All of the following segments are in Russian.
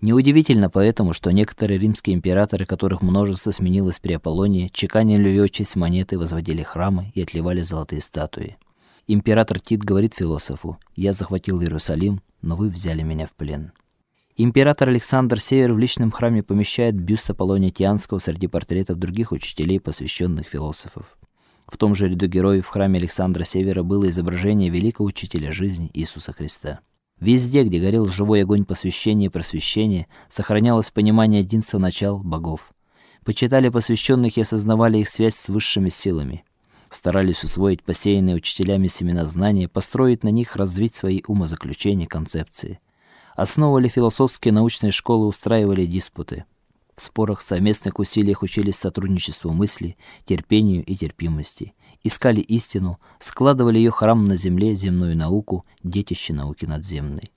Неудивительно поэтому, что некоторые римские императоры, которых множество сменилось при Аполлонии, чеканили её честь монеты, возводили храмы и отливали золотые статуи. Император Тит говорит философу: "Я захватил Иерусалим, но вы взяли меня в плен". Император Александр Север в личном храме помещает бюст Аполлония Тианского среди портретов других учителей, посвященных философов. В том же ряду героев в храме Александра Севера было изображение великого учителя жизни Иисуса Христа. Везде, где горел живой огонь посвящения и просвещения, сохранялось понимание единства начал богов. Почитали посвященных и осознавали их связь с высшими силами. Старались усвоить посеянные учителями семена знания, построить на них, развить свои умозаключения, концепции. Основывали философские научные школы, устраивали диспуты. В спорах, совместных усилиях учились сотрудничеству мысли, терпению и терпимости. Искали истину, складывали ее храм на земле, земную науку, детище науки надземной.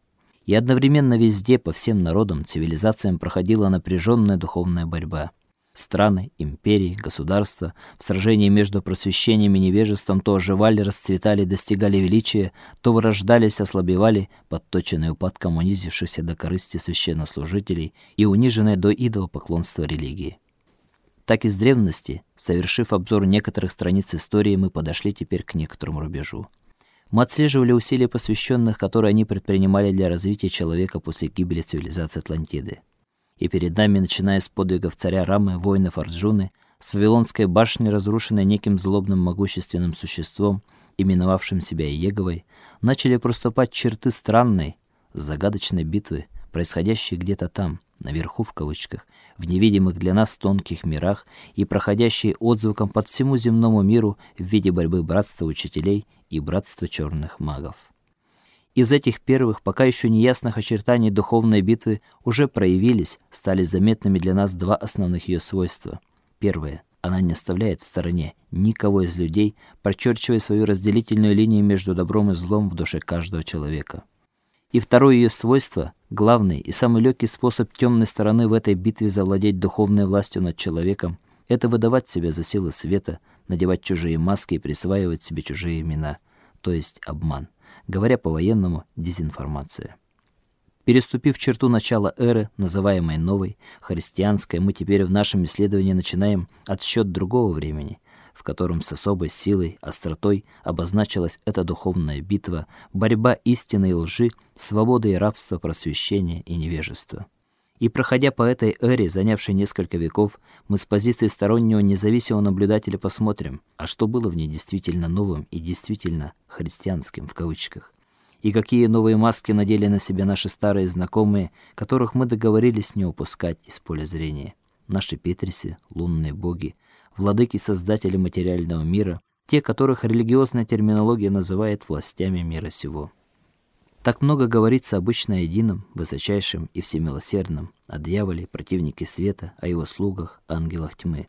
И одновременно везде, по всем народам, цивилизациям проходила напряженная духовная борьба. Страны, империи, государства в сражении между просвещением и невежеством то оживали, расцветали, достигали величия, то вырождались, ослабевали, подточенные упадком унизившихся до корысти священнослужителей и униженные до идолопоклонства религии. Так из древности, совершив обзор некоторых страниц истории, мы подошли теперь к некоторому рубежу. Мы отслеживали усилия посвященных, которые они предпринимали для развития человека после гибели цивилизации Атлантиды и перед нами, начиная с подвигов царя Рамы, воинов Арджуны, с Вавилонской башни, разрушенной неким злобным могущественным существом, именовавшим себя Иеговой, начали проступать черты странной, загадочной битвы, происходящей где-то там, наверху в кавычках, в невидимых для нас тонких мирах и проходящей отзвуком под всему земному миру в виде борьбы братства учителей и братства черных магов. Из этих первых, пока еще неясных очертаний духовной битвы уже проявились, стали заметными для нас два основных ее свойства. Первое она не оставляет в стороне никого из людей, прочерчивая свою разделительную линию между добром и злом в душе каждого человека. И второе ее свойство, главный и самый легкий способ темной стороны в этой битве завладеть духовной властью над человеком это выдавать себя за силы света, надевать чужие маски и присваивать себе чужие имена, то есть обман говоря по-военному, дезинформация. Переступив черту начала эры, называемой новой, христианской, мы теперь в нашем исследовании начинаем отсчет другого времени, в котором с особой силой, остротой обозначилась эта духовная битва, борьба истины и лжи, свободы и рабства, просвещения и невежества. И проходя по этой эре, занявшей несколько веков, мы с позиции стороннего независимого наблюдателя посмотрим, а что было в ней действительно новым и действительно христианским в кавычках. И какие новые маски надели на себя наши старые знакомые, которых мы договорились не упускать из поля зрения. Наши Петрисы, лунные боги, владыки-создатели материального мира, те, которых религиозная терминология называет властями мира сего. Так много говорится обычно о едином, высочайшем и всемилосердном, о дьяволе, противнике света, о его слугах, ангелах тьмы.